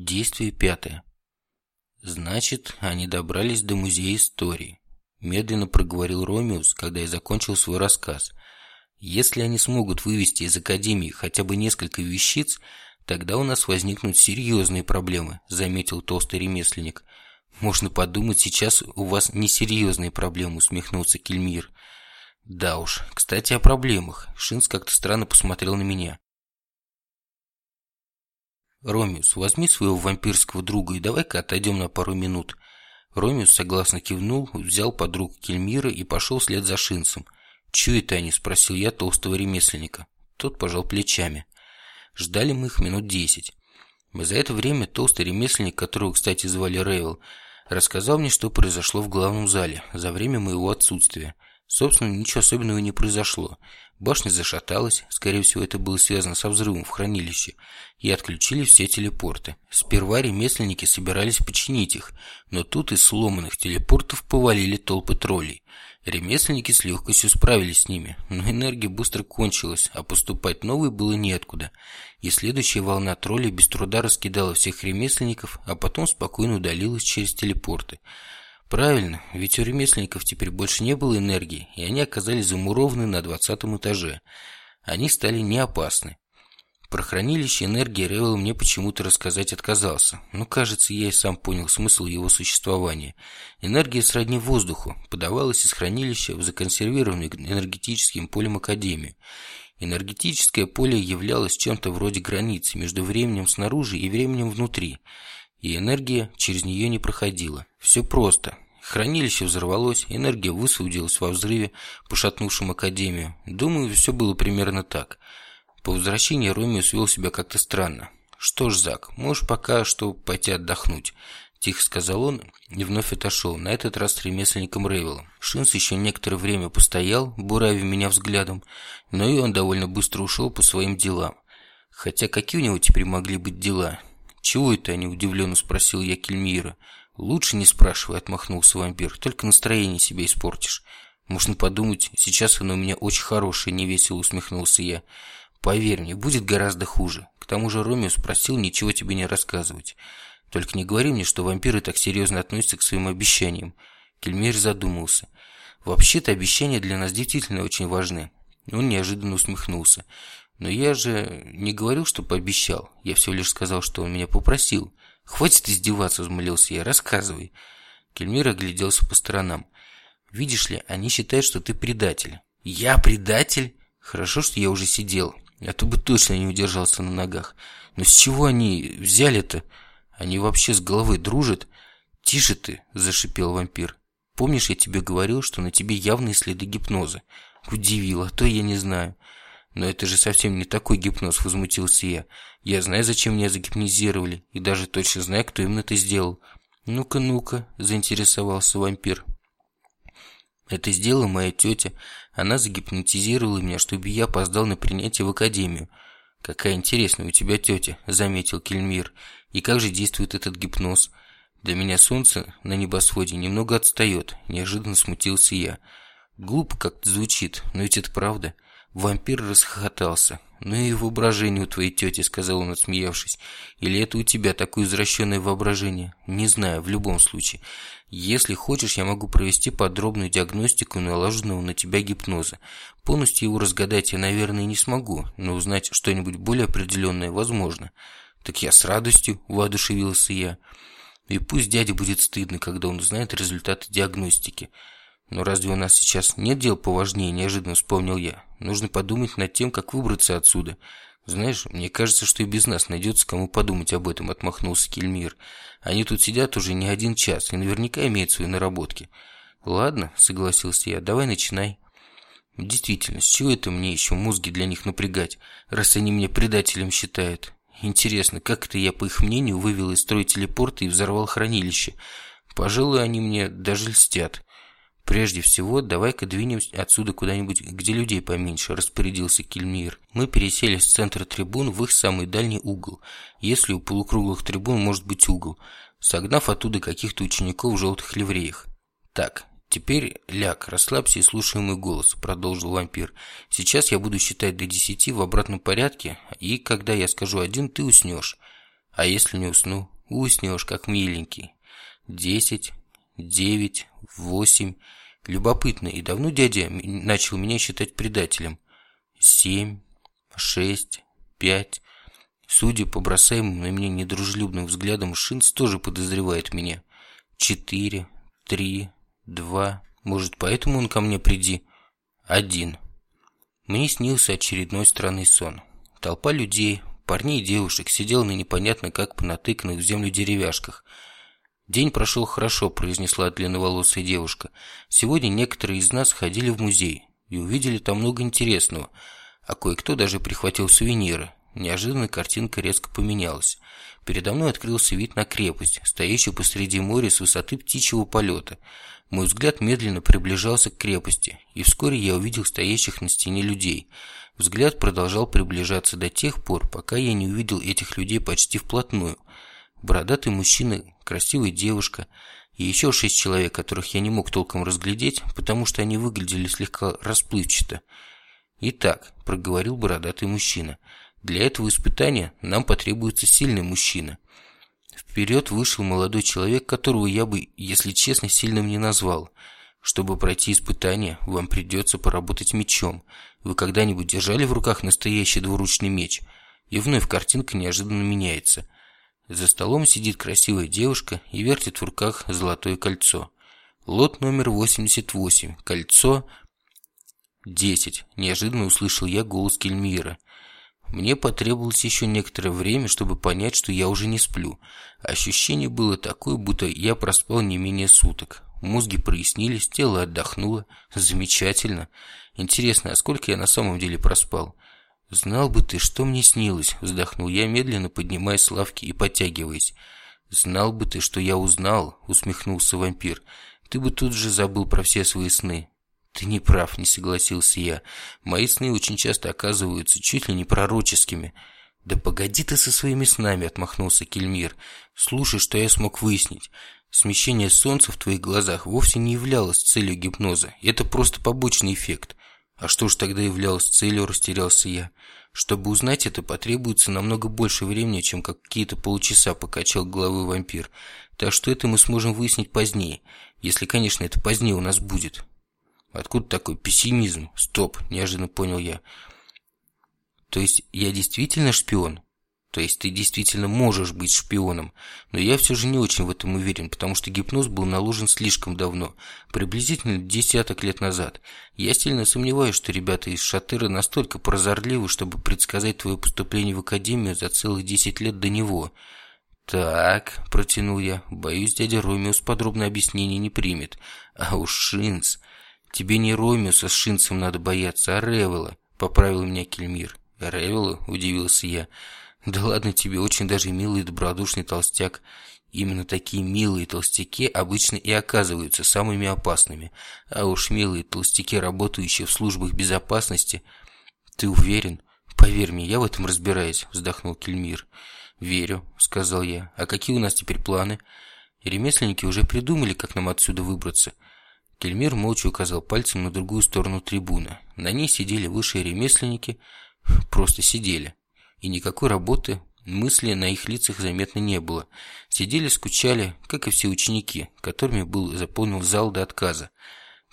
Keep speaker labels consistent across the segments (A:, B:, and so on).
A: Действие пятое. Значит, они добрались до музея истории. Медленно проговорил Ромеус, когда я закончил свой рассказ. Если они смогут вывести из Академии хотя бы несколько вещиц, тогда у нас возникнут серьезные проблемы, заметил толстый ремесленник. Можно подумать, сейчас у вас несерьезные проблемы, усмехнулся Кельмир. Да уж, кстати, о проблемах. Шинс как-то странно посмотрел на меня. «Ромеус, возьми своего вампирского друга и давай-ка отойдем на пару минут». Ромеус согласно кивнул, взял под руку Кельмира и пошел вслед за Шинцем. «Чё это они?» – спросил я толстого ремесленника. Тот пожал плечами. Ждали мы их минут десять. За это время толстый ремесленник, которого, кстати, звали Рейвел, рассказал мне, что произошло в главном зале за время моего отсутствия. Собственно, ничего особенного не произошло. Башня зашаталась, скорее всего, это было связано со взрывом в хранилище, и отключили все телепорты. Сперва ремесленники собирались починить их, но тут из сломанных телепортов повалили толпы троллей. Ремесленники с легкостью справились с ними, но энергия быстро кончилась, а поступать новой было неоткуда. И следующая волна троллей без труда раскидала всех ремесленников, а потом спокойно удалилась через телепорты. Правильно, ведь у ремесленников теперь больше не было энергии, и они оказались замурованы на двадцатом этаже. Они стали не опасны. Про хранилище энергии Ревел мне почему-то рассказать отказался, но, кажется, я и сам понял смысл его существования. Энергия сродни воздуху, подавалась из хранилища в законсервированный энергетическим полем Академию. Энергетическое поле являлось чем-то вроде границы между временем снаружи и временем внутри – и энергия через нее не проходила. Все просто. Хранилище взорвалось, энергия высвободилась во взрыве, пошатнувшем Академию. Думаю, все было примерно так. По возвращении Ромеус вел себя как-то странно. «Что ж, Зак, можешь пока что пойти отдохнуть», – тихо сказал он и вновь отошел, на этот раз с ремесленником Рейвелом. Шинс еще некоторое время постоял, буравив меня взглядом, но и он довольно быстро ушел по своим делам. Хотя какие у него теперь могли быть дела? «Чего это они?» – удивленно спросил я Кельмира. «Лучше не спрашивай», – отмахнулся вампир. «Только настроение себе испортишь». «Можно подумать, сейчас оно у меня очень хорошее», – невесело усмехнулся я. «Поверь мне, будет гораздо хуже. К тому же Ромео спросил ничего тебе не рассказывать. Только не говори мне, что вампиры так серьезно относятся к своим обещаниям». Кельмир задумался. «Вообще-то обещания для нас действительно очень важны». Он неожиданно усмехнулся. Но я же не говорил, что пообещал. Я всего лишь сказал, что он меня попросил. Хватит издеваться, взмолился я. Рассказывай. Кельмир огляделся по сторонам. Видишь ли, они считают, что ты предатель. Я предатель? Хорошо, что я уже сидел. А то бы точно не удержался на ногах. Но с чего они взяли-то? Они вообще с головой дружат? Тише ты, зашипел вампир. Помнишь, я тебе говорил, что на тебе явные следы гипноза? Удивил, а то я не знаю. «Но это же совсем не такой гипноз», – возмутился я. «Я знаю, зачем меня загипнозировали, и даже точно знаю, кто именно это сделал». «Ну-ка, ну-ка», – заинтересовался вампир. «Это сделала моя тетя. Она загипнотизировала меня, чтобы я опоздал на принятие в академию». «Какая интересная у тебя тетя», – заметил Кельмир. «И как же действует этот гипноз?» «Для меня солнце на небосводе немного отстает», – неожиданно смутился я. «Глупо как-то звучит, но ведь это правда». Вампир расхохотался. «Ну и воображение у твоей тети», — сказал он, отсмеявшись. «Или это у тебя такое извращенное воображение?» «Не знаю, в любом случае. Если хочешь, я могу провести подробную диагностику наложенного на тебя гипноза. Полностью его разгадать я, наверное, не смогу, но узнать что-нибудь более определенное возможно». «Так я с радостью», — воодушевился я. «И пусть дяде будет стыдно, когда он узнает результаты диагностики». «Но разве у нас сейчас нет дел поважнее?» – неожиданно вспомнил я. «Нужно подумать над тем, как выбраться отсюда. Знаешь, мне кажется, что и без нас найдется кому подумать об этом», – отмахнулся Кельмир. «Они тут сидят уже не один час и наверняка имеют свои наработки». «Ладно», – согласился я, – «давай начинай». «Действительно, с чего это мне еще мозги для них напрягать, раз они меня предателем считают?» Интересно, как это я, по их мнению, вывел из строя телепорта и взорвал хранилище? Пожалуй, они мне даже льстят. «Прежде всего, давай-ка двинемся отсюда куда-нибудь, где людей поменьше», – распорядился Кельмир. Мы пересели с центра трибун в их самый дальний угол, если у полукруглых трибун может быть угол, согнав оттуда каких-то учеников в желтых ливреях. «Так, теперь ляг, расслабься и слушай мой голос», – продолжил вампир. «Сейчас я буду считать до десяти в обратном порядке, и когда я скажу один, ты уснешь». А если не усну? Уснешь, как миленький. Десять, девять, восемь. Любопытно, и давно дядя начал меня считать предателем. Семь, шесть, пять. Судя по бросаемым на меня недружелюбным взглядам, Шинц тоже подозревает меня. Четыре, три, два. Может, поэтому он ко мне приди? Один. Мне снился очередной странный сон. Толпа людей, парней и девушек сидела на непонятно как понатыканных в землю деревяшках. «День прошел хорошо», – произнесла длинноволосая девушка. «Сегодня некоторые из нас ходили в музей и увидели там много интересного, а кое-кто даже прихватил сувениры. Неожиданно картинка резко поменялась. Передо мной открылся вид на крепость, стоящую посреди моря с высоты птичьего полета. Мой взгляд медленно приближался к крепости, и вскоре я увидел стоящих на стене людей. Взгляд продолжал приближаться до тех пор, пока я не увидел этих людей почти вплотную. Бородатый мужчина, красивая девушка и еще шесть человек, которых я не мог толком разглядеть, потому что они выглядели слегка расплывчато. «Итак», – проговорил бородатый мужчина, – «для этого испытания нам потребуется сильный мужчина». Вперед вышел молодой человек, которого я бы, если честно, сильным не назвал. Чтобы пройти испытание, вам придется поработать мечом. Вы когда-нибудь держали в руках настоящий двуручный меч? И вновь картинка неожиданно меняется. За столом сидит красивая девушка и вертит в руках золотое кольцо. Лот номер 88. Кольцо 10. Неожиданно услышал я голос Кельмира. Мне потребовалось еще некоторое время, чтобы понять, что я уже не сплю. Ощущение было такое, будто я проспал не менее суток. Мозги прояснились, тело отдохнуло. Замечательно. Интересно, а сколько я на самом деле проспал? «Знал бы ты, что мне снилось», – вздохнул я, медленно поднимаясь с лавки и подтягиваясь. «Знал бы ты, что я узнал», – усмехнулся вампир. «Ты бы тут же забыл про все свои сны». «Ты не прав», – не согласился я. «Мои сны очень часто оказываются чуть ли не пророческими». «Да погоди ты со своими снами», – отмахнулся Кельмир. «Слушай, что я смог выяснить. Смещение солнца в твоих глазах вовсе не являлось целью гипноза. Это просто побочный эффект. А что ж тогда являлось целью, растерялся я. Чтобы узнать это, потребуется намного больше времени, чем какие-то полчаса, покачал головой вампир. Так что это мы сможем выяснить позднее. Если, конечно, это позднее у нас будет. Откуда такой пессимизм? Стоп, неожиданно понял я. То есть я действительно шпион? То есть ты действительно можешь быть шпионом. Но я все же не очень в этом уверен, потому что гипноз был наложен слишком давно, приблизительно десяток лет назад. Я сильно сомневаюсь, что ребята из Шатыра настолько прозорливы, чтобы предсказать твое поступление в академию за целых десять лет до него. «Так», – протянул я, – «боюсь, дядя Ромеус подробное объяснение не примет. А уж Шинц...» «Тебе не Ромеуса с Шинцем надо бояться, а Ревела», – поправил меня Кельмир. «Ревела?» – удивился я. Да ладно тебе, очень даже милый и добродушный толстяк. Именно такие милые толстяки обычно и оказываются самыми опасными. А уж милые толстяки, работающие в службах безопасности... Ты уверен? Поверь мне, я в этом разбираюсь, вздохнул Кельмир. Верю, сказал я. А какие у нас теперь планы? Ремесленники уже придумали, как нам отсюда выбраться. Кельмир молча указал пальцем на другую сторону трибуны. На ней сидели высшие ремесленники, просто сидели и никакой работы, мысли на их лицах заметно не было. Сидели, скучали, как и все ученики, которыми был заполнен зал до отказа.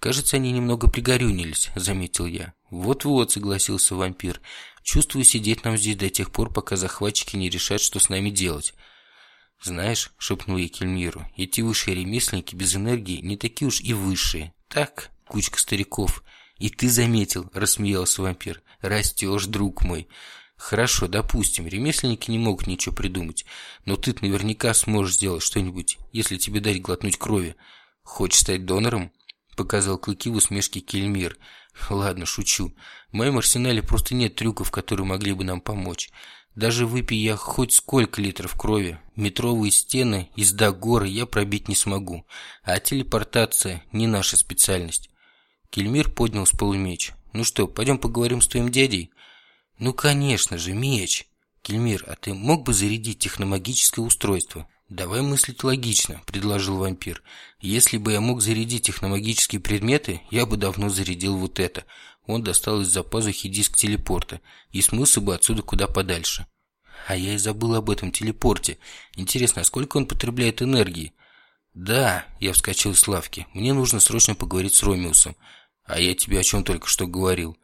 A: «Кажется, они немного пригорюнились», — заметил я. «Вот-вот», — согласился вампир. «Чувствую сидеть нам здесь до тех пор, пока захватчики не решат, что с нами делать». «Знаешь», — шепнул я Кельмиру, — «эти высшие ремесленники без энергии не такие уж и высшие. Так, кучка стариков». «И ты заметил», — рассмеялся вампир. «Растешь, друг мой». Хорошо, допустим, ремесленники не могут ничего придумать, но ты наверняка сможешь сделать что-нибудь, если тебе дать глотнуть крови. Хочешь стать донором? Показал клыки в усмешке Кельмир. Ладно, шучу. В моем арсенале просто нет трюков, которые могли бы нам помочь. Даже выпей я хоть сколько литров крови, метровые стены, езда горы я пробить не смогу. А телепортация не наша специальность. Кельмир поднял с полу меч. Ну что, пойдем поговорим с твоим дядей? «Ну, конечно же, меч!» «Кельмир, а ты мог бы зарядить техномагическое устройство?» «Давай мыслить логично», – предложил вампир. «Если бы я мог зарядить техномагические предметы, я бы давно зарядил вот это». Он достал из-за пазухи диск телепорта и смылся бы отсюда куда подальше. А я и забыл об этом телепорте. Интересно, а сколько он потребляет энергии? Да, я вскочил с лавки. Мне нужно срочно поговорить с Ромеусом. А я тебе о чем только что говорил.